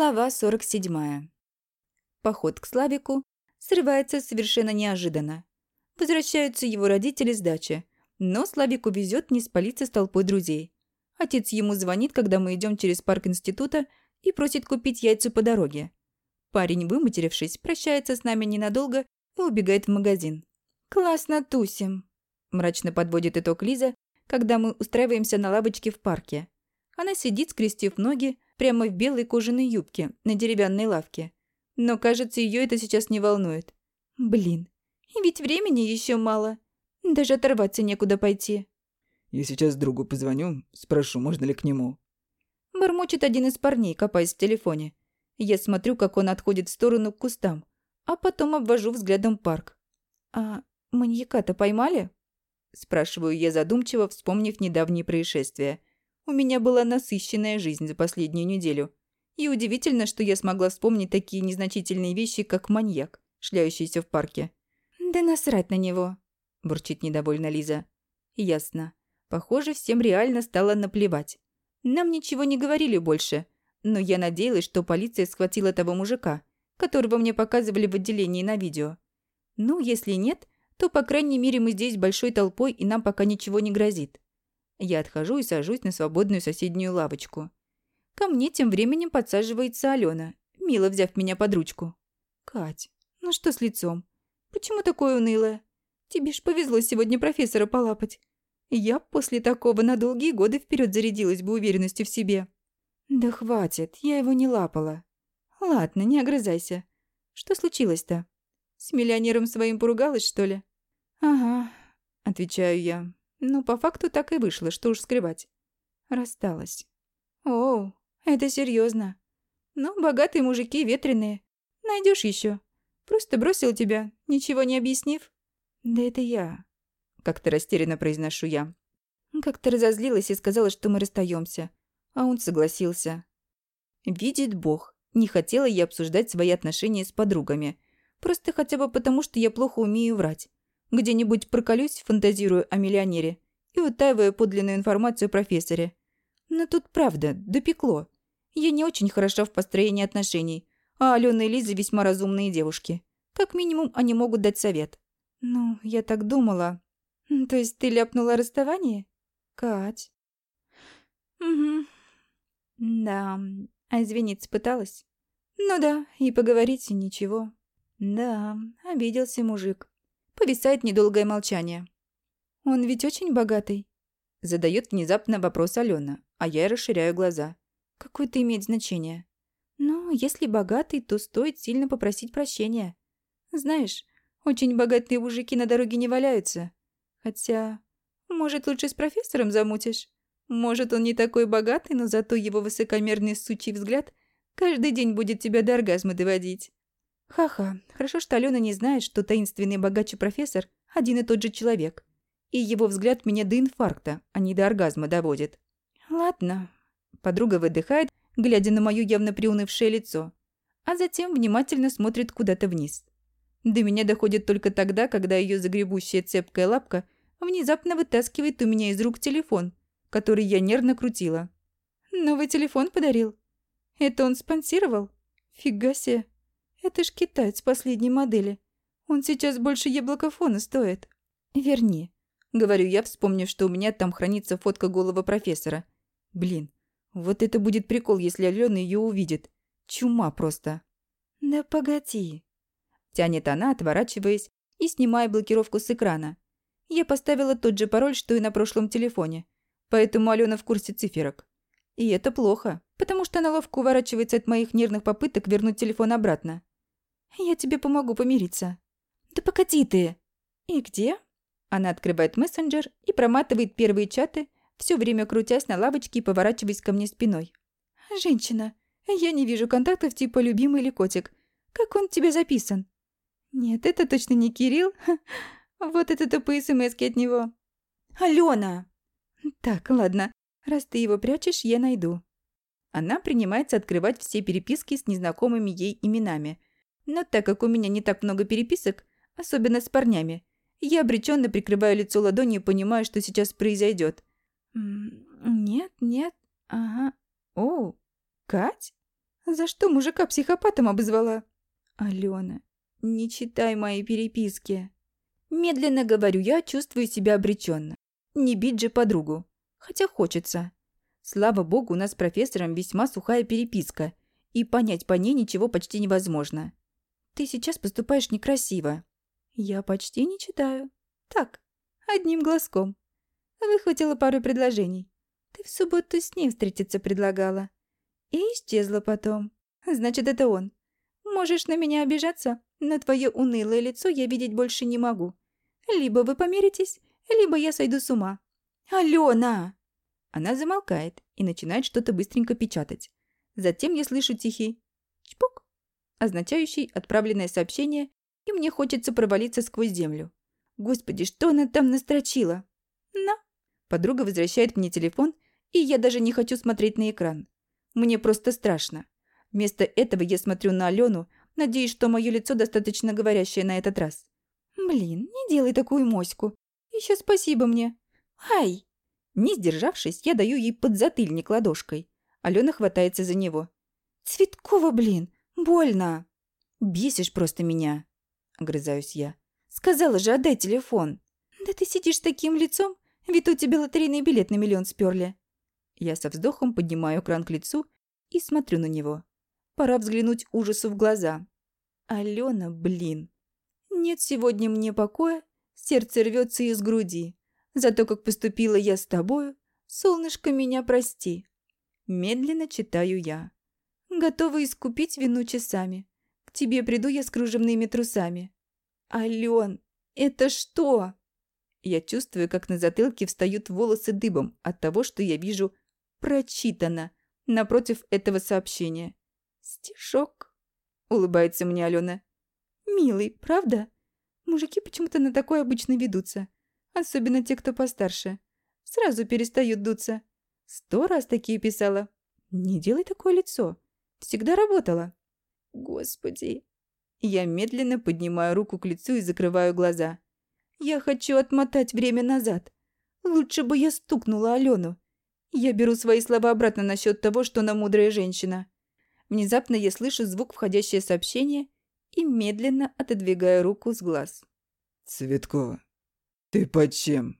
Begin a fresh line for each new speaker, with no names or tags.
Глава 47. Поход к Славику срывается совершенно неожиданно. Возвращаются его родители с дачи, но Славику везет не спалиться с толпой друзей. Отец ему звонит, когда мы идем через парк института и просит купить яйца по дороге. Парень, выматерившись, прощается с нами ненадолго и убегает в магазин. «Классно тусим», – мрачно подводит итог Лиза, когда мы устраиваемся на лавочке в парке. Она сидит, скрестив ноги, прямо в белой кожаной юбке на деревянной лавке. Но, кажется, ее это сейчас не волнует. Блин, ведь времени еще мало. Даже оторваться некуда пойти.
Я сейчас другу позвоню, спрошу, можно ли к нему.
Бормочет один из парней, копаясь в телефоне. Я смотрю, как он отходит в сторону к кустам, а потом обвожу взглядом парк. «А маньяка-то поймали?» Спрашиваю я задумчиво, вспомнив недавние происшествия – у меня была насыщенная жизнь за последнюю неделю. И удивительно, что я смогла вспомнить такие незначительные вещи, как маньяк, шляющийся в парке. «Да насрать на него», – бурчит недовольно Лиза. «Ясно. Похоже, всем реально стало наплевать. Нам ничего не говорили больше, но я надеялась, что полиция схватила того мужика, которого мне показывали в отделении на видео. Ну, если нет, то, по крайней мере, мы здесь большой толпой, и нам пока ничего не грозит. Я отхожу и сажусь на свободную соседнюю лавочку. Ко мне тем временем подсаживается Алена, мило взяв меня под ручку. «Кать, ну что с лицом? Почему такое унылое? Тебе ж повезло сегодня профессора полапать. Я после такого на долгие годы вперед зарядилась бы уверенностью в себе». «Да хватит, я его не лапала». «Ладно, не огрызайся. Что случилось-то? С миллионером своим поругалась, что ли?» «Ага», — отвечаю я. Ну, по факту так и вышло, что уж скрывать. Рассталась. О, это серьезно. Ну, богатые мужики ветреные. Найдешь еще. Просто бросил тебя, ничего не объяснив. Да это я. Как-то растерянно произношу я. Как-то разозлилась и сказала, что мы расстаемся. А он согласился. Видит Бог. Не хотела я обсуждать свои отношения с подругами. Просто хотя бы потому, что я плохо умею врать. Где-нибудь проколюсь, фантазируя о миллионере и утаивая подлинную информацию о профессоре. Но тут правда, допекло. Я не очень хороша в построении отношений, а Алена и Лиза весьма разумные девушки. Как минимум, они могут дать совет. Ну, я так думала. То есть ты ляпнула расставание? Кать. Угу. Да. А извиниться пыталась? Ну да, и поговорить ничего. Да, обиделся мужик. Повисает недолгое молчание. «Он ведь очень богатый?» Задает внезапно вопрос Алена, а я расширяю глаза. «Какое-то имеет значение?» «Ну, если богатый, то стоит сильно попросить прощения. Знаешь, очень богатые мужики на дороге не валяются. Хотя, может, лучше с профессором замутишь? Может, он не такой богатый, но зато его высокомерный сучий взгляд каждый день будет тебя до оргазма доводить». Ха-ха, хорошо, что Алена не знает, что таинственный богач профессор – один и тот же человек. И его взгляд меня до инфаркта, а не до оргазма доводит. Ладно. Подруга выдыхает, глядя на мое явно приунывшее лицо, а затем внимательно смотрит куда-то вниз. До меня доходит только тогда, когда ее загребущая цепкая лапка внезапно вытаскивает у меня из рук телефон, который я нервно крутила. «Новый телефон подарил? Это он спонсировал? Фига себе!» Это ж китаец последней модели. Он сейчас больше яблокофона стоит. Верни. Говорю я, вспомнив, что у меня там хранится фотка голого профессора. Блин, вот это будет прикол, если Алена ее увидит. Чума просто. Да погоди. Тянет она, отворачиваясь и снимая блокировку с экрана. Я поставила тот же пароль, что и на прошлом телефоне. Поэтому Алена в курсе циферок. И это плохо, потому что она ловко уворачивается от моих нервных попыток вернуть телефон обратно. Я тебе помогу помириться». «Да погоди ты!» «И где?» Она открывает мессенджер и проматывает первые чаты, все время крутясь на лавочке и поворачиваясь ко мне спиной. «Женщина, я не вижу контактов типа «любимый» или «котик». Как он тебе записан?» «Нет, это точно не Кирилл. Вот это тупые смс от него». «Алена!» «Так, ладно. Раз ты его прячешь, я найду». Она принимается открывать все переписки с незнакомыми ей именами – но так как у меня не так много переписок, особенно с парнями, я обреченно прикрываю лицо ладонью и понимаю, что сейчас произойдет. «Нет, нет, ага. О, Кать? За что мужика психопатом обозвала? Алена, не читай мои переписки. Медленно говорю я, чувствую себя обреченно. Не бить же подругу. Хотя хочется. Слава богу, у нас с профессором весьма сухая переписка, и понять по ней ничего почти невозможно. Ты сейчас поступаешь некрасиво. Я почти не читаю. Так, одним глазком. Выхватила пару предложений. Ты в субботу с ним встретиться предлагала. И исчезла потом. Значит, это он. Можешь на меня обижаться, но твое унылое лицо я видеть больше не могу. Либо вы помиритесь, либо я сойду с ума. Алена! Она замолкает и начинает что-то быстренько печатать. Затем я слышу тихий «чпок», означающий отправленное сообщение, и мне хочется провалиться сквозь землю. Господи, что она там настрочила? На. Подруга возвращает мне телефон, и я даже не хочу смотреть на экран. Мне просто страшно. Вместо этого я смотрю на Алену, надеюсь, что мое лицо достаточно говорящее на этот раз. Блин, не делай такую моську. Еще спасибо мне. Ай! Не сдержавшись, я даю ей подзатыльник ладошкой. Алена хватается за него. «Цветкова, блин! Больно!» «Бесишь просто меня!» — огрызаюсь я. «Сказала же, отдай телефон!» «Да ты сидишь таким лицом, ведь у тебя лотерейный билет на миллион сперли!» Я со вздохом поднимаю кран к лицу и смотрю на него. Пора взглянуть ужасу в глаза. Алена, блин. Нет сегодня мне покоя, сердце рвется из груди. За то, как поступила я с тобою, солнышко, меня прости. Медленно читаю я. Готова искупить вину часами. К тебе приду я с кружевными трусами. Ален, это что? Я чувствую, как на затылке встают волосы дыбом от того, что я вижу «прочитано» напротив этого сообщения. «Стишок», — улыбается мне Алена. «Милый, правда? Мужики почему-то на такое обычно ведутся. Особенно те, кто постарше. Сразу перестают дуться. Сто раз такие писала. Не делай такое лицо. Всегда работала. Господи. Я медленно поднимаю руку к лицу и закрываю глаза. Я хочу отмотать время назад. Лучше бы я стукнула Алену. Я беру свои слова обратно насчет того, что она мудрая женщина. Внезапно я слышу звук входящее сообщение и медленно отодвигаю руку с глаз.
«Цветкова, ты под чем?»